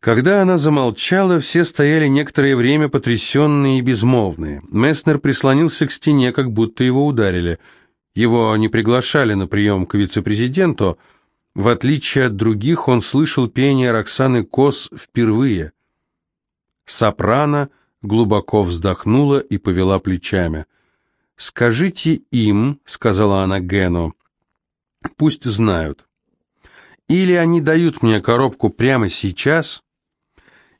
Когда она замолчала, все стояли некоторое время потрясенные и безмолвные. Месснер прислонился к стене, как будто его ударили. Его не приглашали на прием к вице-президенту. В отличие от других, он слышал пение Роксаны Кос впервые. Сопрано глубоко вздохнула и повела плечами. «Скажите им», — сказала она Гену, — «пусть знают. Или они дают мне коробку прямо сейчас,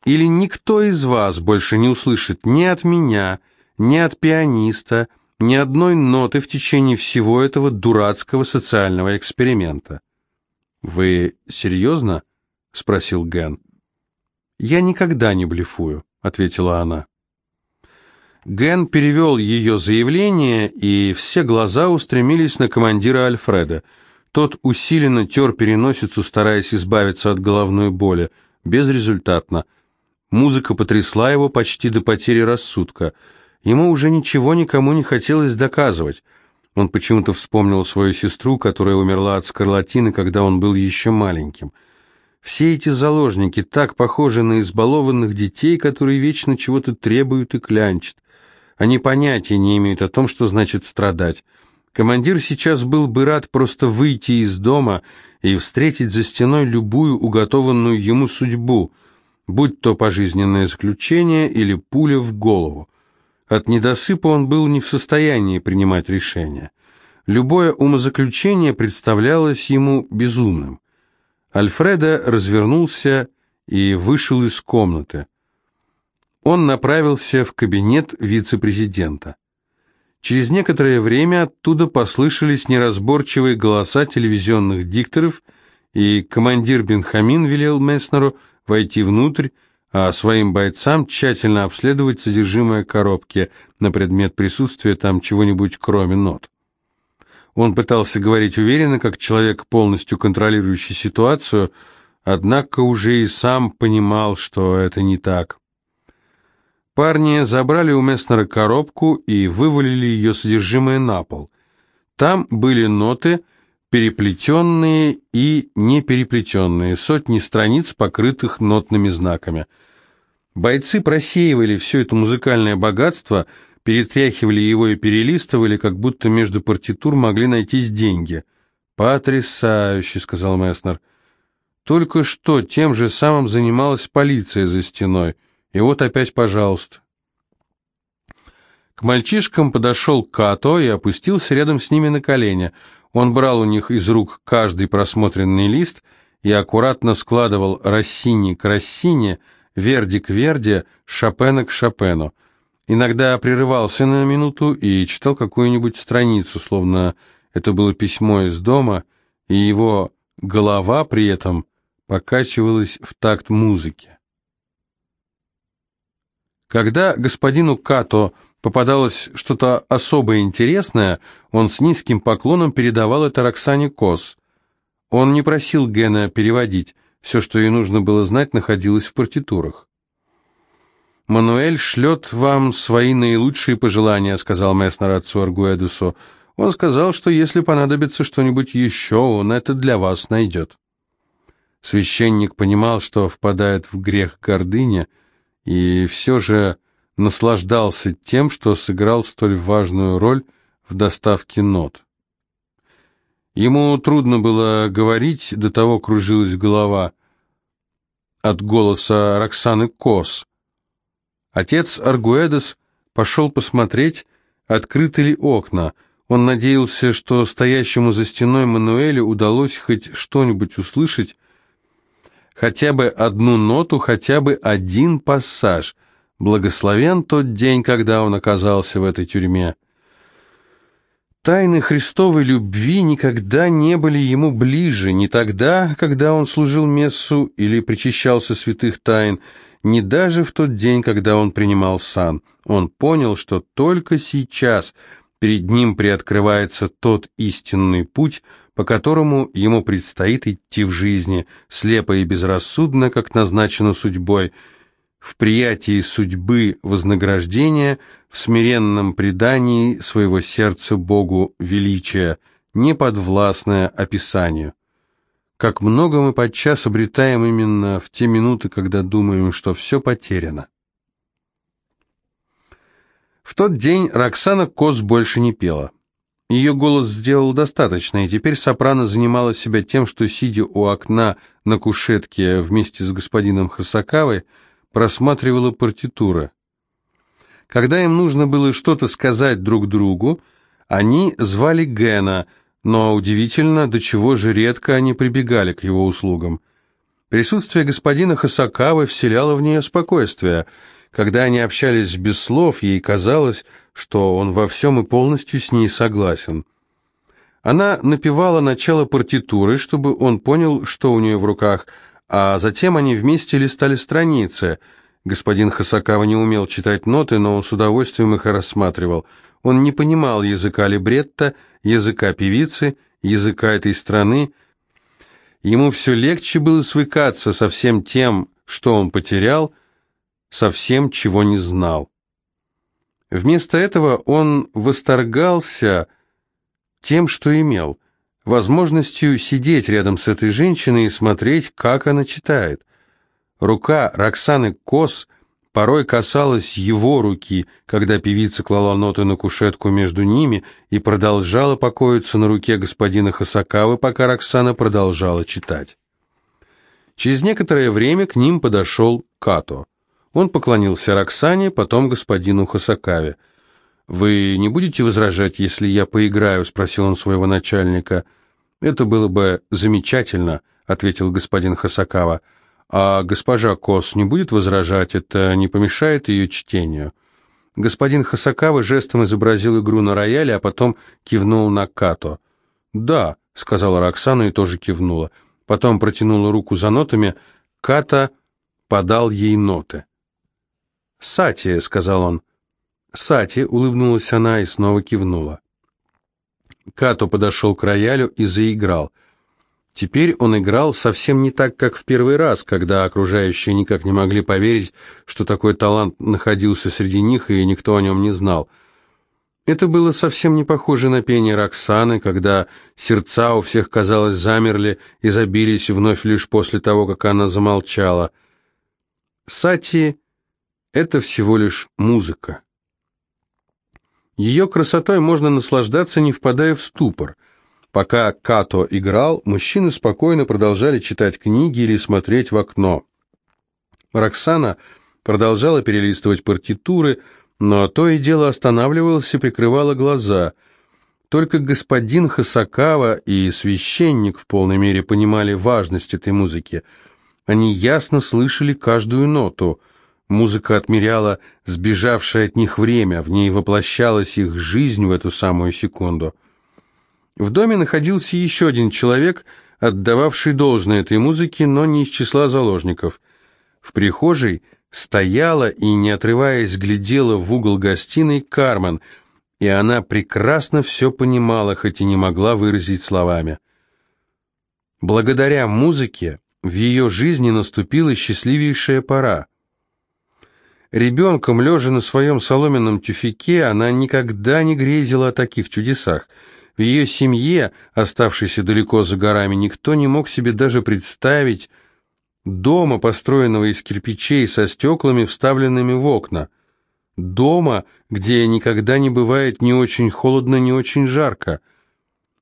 или никто из вас больше не услышит ни от меня, ни от пианиста, ни одной ноты в течение всего этого дурацкого социального эксперимента». «Вы серьезно?» — спросил Ген. «Я никогда не блефую», — ответила она. Ген перевел ее заявление, и все глаза устремились на командира Альфреда. Тот усиленно тер переносицу, стараясь избавиться от головной боли. Безрезультатно. Музыка потрясла его почти до потери рассудка. Ему уже ничего никому не хотелось доказывать. Он почему-то вспомнил свою сестру, которая умерла от скарлатины, когда он был еще маленьким. Все эти заложники так похожи на избалованных детей, которые вечно чего-то требуют и клянчат. Они понятия не имеют о том, что значит страдать. Командир сейчас был бы рад просто выйти из дома и встретить за стеной любую уготованную ему судьбу, будь то пожизненное заключение или пуля в голову. От недосыпа он был не в состоянии принимать решения. Любое умозаключение представлялось ему безумным. Альфреда развернулся и вышел из комнаты он направился в кабинет вице-президента. Через некоторое время оттуда послышались неразборчивые голоса телевизионных дикторов, и командир Бенхамин велел Месснеру войти внутрь, а своим бойцам тщательно обследовать содержимое коробки на предмет присутствия там чего-нибудь кроме нот. Он пытался говорить уверенно, как человек, полностью контролирующий ситуацию, однако уже и сам понимал, что это не так. Парни забрали у Месснера коробку и вывалили ее содержимое на пол. Там были ноты, переплетенные и непереплетенные, сотни страниц, покрытых нотными знаками. Бойцы просеивали все это музыкальное богатство, перетряхивали его и перелистывали, как будто между партитур могли найтись деньги. «Потрясающе», — сказал Месснер. «Только что тем же самым занималась полиция за стеной». И вот опять пожалуйста. К мальчишкам подошел Като и опустился рядом с ними на колени. Он брал у них из рук каждый просмотренный лист и аккуратно складывал Рассини к Рассине, Верди к Верди, Шопена к Шопену. Иногда прерывался на минуту и читал какую-нибудь страницу, словно это было письмо из дома, и его голова при этом покачивалась в такт музыки. Когда господину Като попадалось что-то особо интересное, он с низким поклоном передавал это Роксане Кос. Он не просил Гена переводить, все, что ей нужно было знать, находилось в партитурах. «Мануэль шлет вам свои наилучшие пожелания», — сказал Месснер отцу Аргуэдусу. «Он сказал, что если понадобится что-нибудь еще, он это для вас найдет». Священник понимал, что впадает в грех гордыни, — и все же наслаждался тем, что сыграл столь важную роль в доставке нот. Ему трудно было говорить, до того кружилась голова от голоса Роксаны Кос. Отец Аргуэдес пошел посмотреть, открыты ли окна. Он надеялся, что стоящему за стеной Мануэлю удалось хоть что-нибудь услышать, хотя бы одну ноту, хотя бы один пассаж. Благословен тот день, когда он оказался в этой тюрьме. Тайны Христовой любви никогда не были ему ближе, не тогда, когда он служил мессу или причащался святых тайн, не даже в тот день, когда он принимал сан. Он понял, что только сейчас перед ним приоткрывается тот истинный путь, по которому ему предстоит идти в жизни, слепо и безрассудно, как назначено судьбой, в приятии судьбы вознаграждения, в смиренном предании своего сердца Богу величия, неподвластное описанию. Как много мы подчас обретаем именно в те минуты, когда думаем, что все потеряно. В тот день Роксана Кос больше не пела. Ее голос сделал достаточно, и теперь сопрано занимала себя тем, что, сидя у окна на кушетке вместе с господином Хасакавой, просматривала партитуры. Когда им нужно было что-то сказать друг другу, они звали Гена – но удивительно, до чего же редко они прибегали к его услугам. Присутствие господина Хасакавы вселяло в нее спокойствие. Когда они общались без слов, ей казалось, что он во всем и полностью с ней согласен. Она напевала начало партитуры, чтобы он понял, что у нее в руках, а затем они вместе листали страницы. Господин Хасакава не умел читать ноты, но он с удовольствием их рассматривал – он не понимал языка либретто, языка певицы, языка этой страны. Ему все легче было свыкаться со всем тем, что он потерял, со всем, чего не знал. Вместо этого он восторгался тем, что имел, возможностью сидеть рядом с этой женщиной и смотреть, как она читает. Рука Роксаны Кос – порой касалась его руки, когда певица клала ноты на кушетку между ними и продолжала покоиться на руке господина Хасакавы, пока Роксана продолжала читать. Через некоторое время к ним подошел Като. Он поклонился Роксане, потом господину Хасакаве. «Вы не будете возражать, если я поиграю?» — спросил он своего начальника. «Это было бы замечательно», — ответил господин Хасакава. А госпожа Кос не будет возражать, это не помешает ее чтению. Господин Хасакава жестом изобразил игру на рояле, а потом кивнул на Като. «Да», — сказала Роксана и тоже кивнула. Потом протянула руку за нотами. Ката подал ей ноты. «Сати», — сказал он. «Сати», — улыбнулась она и снова кивнула. Като подошел к роялю и заиграл — Теперь он играл совсем не так, как в первый раз, когда окружающие никак не могли поверить, что такой талант находился среди них, и никто о нем не знал. Это было совсем не похоже на пение Роксаны, когда сердца у всех, казалось, замерли и забились вновь лишь после того, как она замолчала. Сати — это всего лишь музыка. Ее красотой можно наслаждаться, не впадая в ступор — Пока Като играл, мужчины спокойно продолжали читать книги или смотреть в окно. Роксана продолжала перелистывать партитуры, но то и дело останавливалась и прикрывала глаза. Только господин Хасакава и священник в полной мере понимали важность этой музыки. Они ясно слышали каждую ноту. Музыка отмеряла сбежавшее от них время, в ней воплощалась их жизнь в эту самую секунду. В доме находился еще один человек, отдававший должное этой музыке, но не из числа заложников. В прихожей стояла и, не отрываясь, глядела в угол гостиной Кармен, и она прекрасно все понимала, хоть и не могла выразить словами. Благодаря музыке в ее жизни наступила счастливейшая пора. Ребенком, лежа на своем соломенном тюфяке, она никогда не грезила о таких чудесах – в ее семье, оставшейся далеко за горами, никто не мог себе даже представить дома, построенного из кирпичей со стеклами, вставленными в окна. Дома, где никогда не бывает ни очень холодно, ни очень жарко.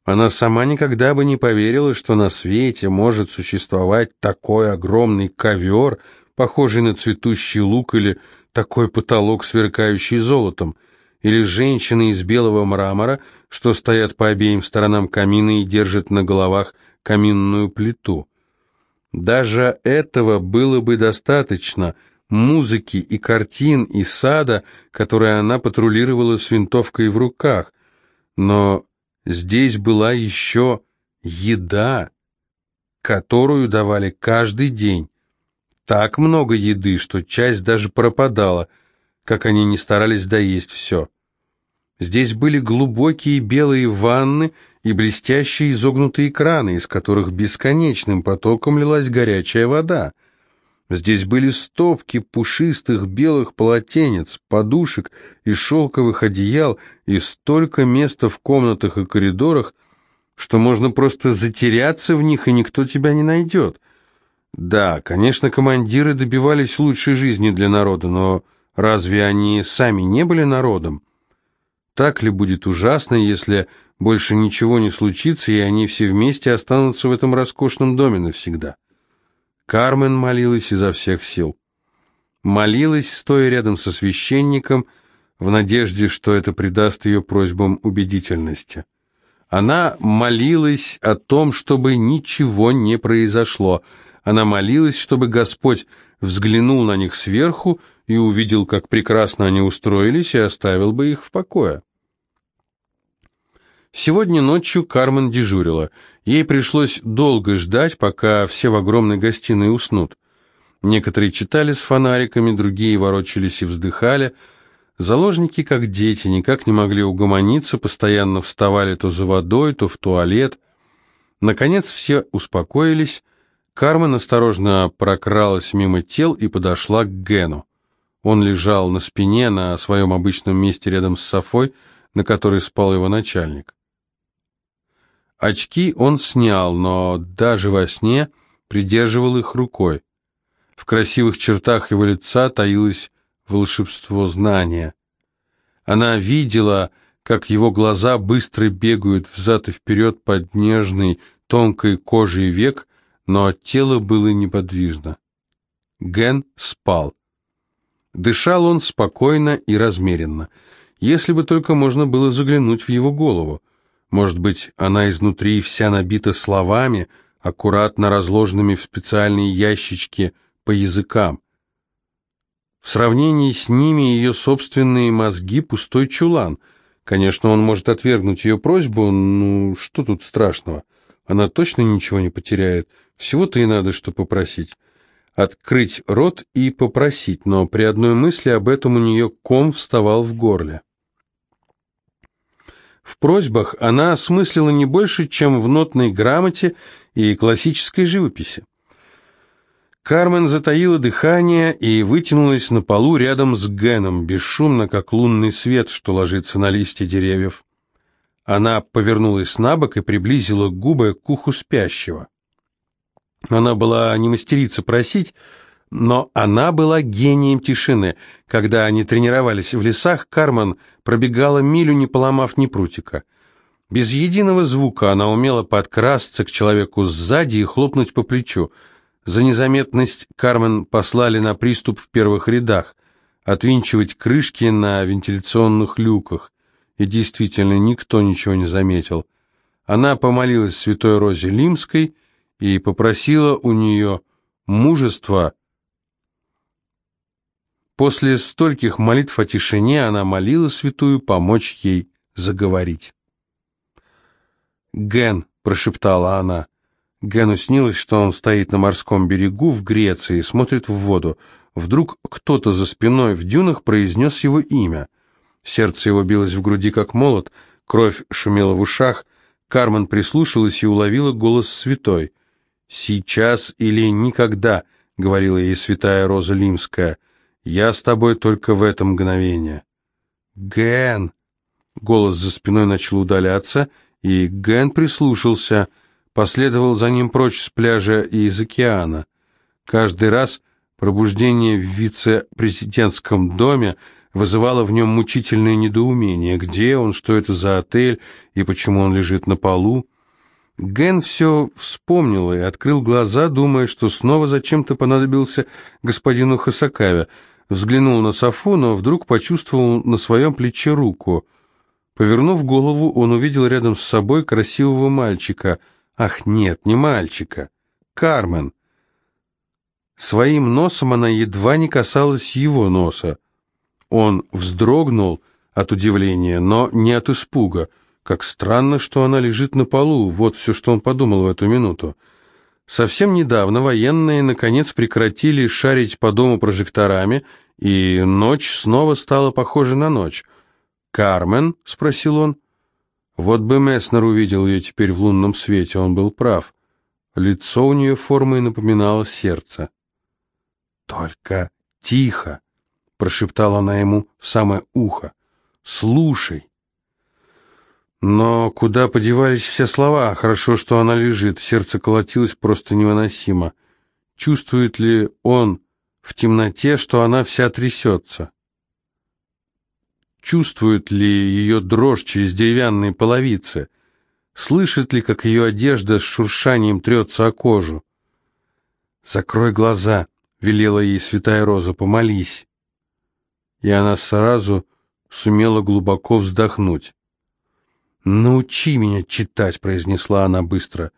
Она сама никогда бы не поверила, что на свете может существовать такой огромный ковер, похожий на цветущий лук или такой потолок, сверкающий золотом – или женщины из белого мрамора, что стоят по обеим сторонам камина и держат на головах каминную плиту. Даже этого было бы достаточно, музыки и картин и сада, которые она патрулировала с винтовкой в руках. Но здесь была еще еда, которую давали каждый день. Так много еды, что часть даже пропадала – как они не старались доесть все. Здесь были глубокие белые ванны и блестящие изогнутые краны, из которых бесконечным потоком лилась горячая вода. Здесь были стопки пушистых белых полотенец, подушек и шелковых одеял, и столько места в комнатах и коридорах, что можно просто затеряться в них, и никто тебя не найдет. Да, конечно, командиры добивались лучшей жизни для народа, но разве они сами не были народом? Так ли будет ужасно, если больше ничего не случится, и они все вместе останутся в этом роскошном доме навсегда? Кармен молилась изо всех сил. Молилась, стоя рядом со священником, в надежде, что это придаст ее просьбам убедительности. Она молилась о том, чтобы ничего не произошло. Она молилась, чтобы Господь взглянул на них сверху и увидел, как прекрасно они устроились, и оставил бы их в покое. Сегодня ночью Кармен дежурила. Ей пришлось долго ждать, пока все в огромной гостиной уснут. Некоторые читали с фонариками, другие ворочались и вздыхали – Заложники, как дети, никак не могли угомониться, постоянно вставали то за водой, то в туалет. Наконец все успокоились. Кармен осторожно прокралась мимо тел и подошла к Гену. Он лежал на спине на своем обычном месте рядом с Софой, на которой спал его начальник. Очки он снял, но даже во сне придерживал их рукой. В красивых чертах его лица таилась волшебство знания. Она видела, как его глаза быстро бегают взад и вперед под нежной, тонкой кожей век, но тело было неподвижно. Ген спал. Дышал он спокойно и размеренно. Если бы только можно было заглянуть в его голову. Может быть, она изнутри вся набита словами, аккуратно разложенными в специальные ящички по языкам. В сравнении с ними ее собственные мозги пустой чулан. Конечно, он может отвергнуть ее просьбу, ну что тут страшного? Она точно ничего не потеряет. Всего-то и надо, что попросить. Открыть рот и попросить, но при одной мысли об этом у нее ком вставал в горле. В просьбах она осмыслила не больше, чем в нотной грамоте и классической живописи. Кармен затаила дыхание и вытянулась на полу рядом с Геном, бесшумно, как лунный свет, что ложится на листья деревьев. Она повернулась на бок и приблизила губы к уху спящего. Она была не мастерица просить, но она была гением тишины. Когда они тренировались в лесах, Кармен пробегала милю, не поломав ни прутика. Без единого звука она умела подкрасться к человеку сзади и хлопнуть по плечу — за незаметность Кармен послали на приступ в первых рядах, отвинчивать крышки на вентиляционных люках, и действительно никто ничего не заметил. Она помолилась святой Розе Лимской и попросила у нее мужества. После стольких молитв о тишине она молила святую помочь ей заговорить. «Ген», — прошептала она, — Гену снилось, что он стоит на морском берегу в Греции и смотрит в воду. Вдруг кто-то за спиной в дюнах произнес его имя. Сердце его билось в груди, как молот, кровь шумела в ушах. Кармен прислушалась и уловила голос святой. «Сейчас или никогда», — говорила ей святая Роза Лимская, — «я с тобой только в это мгновение». «Ген!» Голос за спиной начал удаляться, и Ген прислушался — последовал за ним прочь с пляжа и из океана. Каждый раз пробуждение в вице-президентском доме вызывало в нем мучительное недоумение. Где он, что это за отель и почему он лежит на полу? Ген все вспомнил и открыл глаза, думая, что снова зачем-то понадобился господину Хасакаве. Взглянул на Софу, но вдруг почувствовал на своем плече руку. Повернув голову, он увидел рядом с собой красивого мальчика — Ах, нет, не мальчика. Кармен. Своим носом она едва не касалась его носа. Он вздрогнул от удивления, но не от испуга. Как странно, что она лежит на полу, вот все, что он подумал в эту минуту. Совсем недавно военные, наконец, прекратили шарить по дому прожекторами, и ночь снова стала похожа на ночь. «Кармен?» — спросил он. Вот бы Месснер увидел ее теперь в лунном свете, он был прав. Лицо у нее формой напоминало сердце. «Только тихо!» — прошептала она ему в самое ухо. «Слушай!» Но куда подевались все слова? Хорошо, что она лежит. Сердце колотилось просто невыносимо. Чувствует ли он в темноте, что она вся трясется? Чувствует ли ее дрожь через деревянные половицы? Слышит ли, как ее одежда с шуршанием трется о кожу? «Закрой глаза», — велела ей святая Роза, — «помолись». И она сразу сумела глубоко вздохнуть. «Научи меня читать», — произнесла она быстро.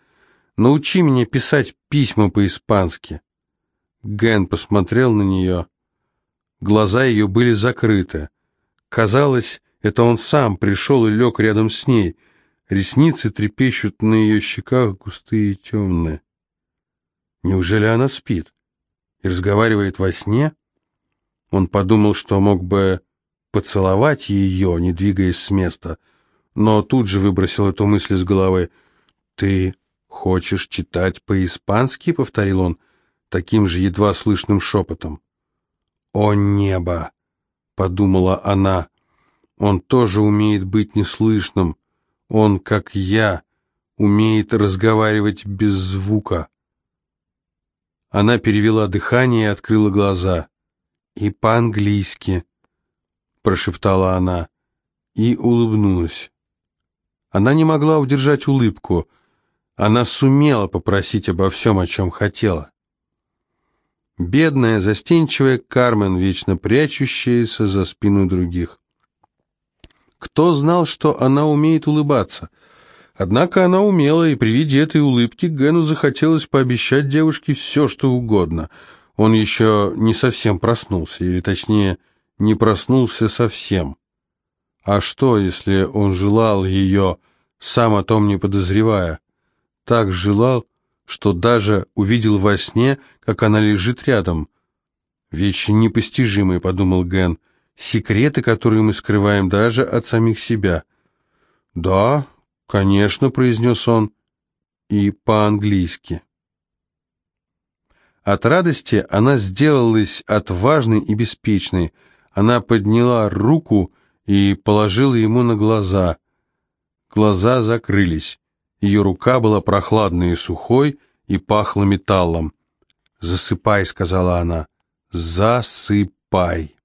«Научи меня писать письма по-испански». Ген посмотрел на нее. Глаза ее были закрыты. Казалось, это он сам пришел и лег рядом с ней. Ресницы трепещут на ее щеках, густые и темные. Неужели она спит и разговаривает во сне? Он подумал, что мог бы поцеловать ее, не двигаясь с места, но тут же выбросил эту мысль из головы. «Ты хочешь читать по-испански?» — повторил он таким же едва слышным шепотом. «О небо!» — подумала она. «Он тоже умеет быть неслышным. Он, как я, умеет разговаривать без звука». Она перевела дыхание и открыла глаза. «И по-английски», — прошептала она, и улыбнулась. Она не могла удержать улыбку. Она сумела попросить обо всем, о чем хотела. Бедная, застенчивая Кармен, вечно прячущаяся за спину других. Кто знал, что она умеет улыбаться? Однако она умела, и при виде этой улыбки Гену захотелось пообещать девушке все, что угодно. Он еще не совсем проснулся, или точнее, не проснулся совсем. А что, если он желал ее, сам о том не подозревая? Так желал, что даже увидел во сне, как она лежит рядом. «Вещи непостижимые», — подумал Ген, — «секреты, которые мы скрываем даже от самих себя». «Да, «Конечно», — произнес он, и по-английски. От радости она сделалась отважной и беспечной. Она подняла руку и положила ему на глаза. Глаза закрылись. Ее рука была прохладной и сухой и пахла металлом. «Засыпай», — сказала она, — «засыпай».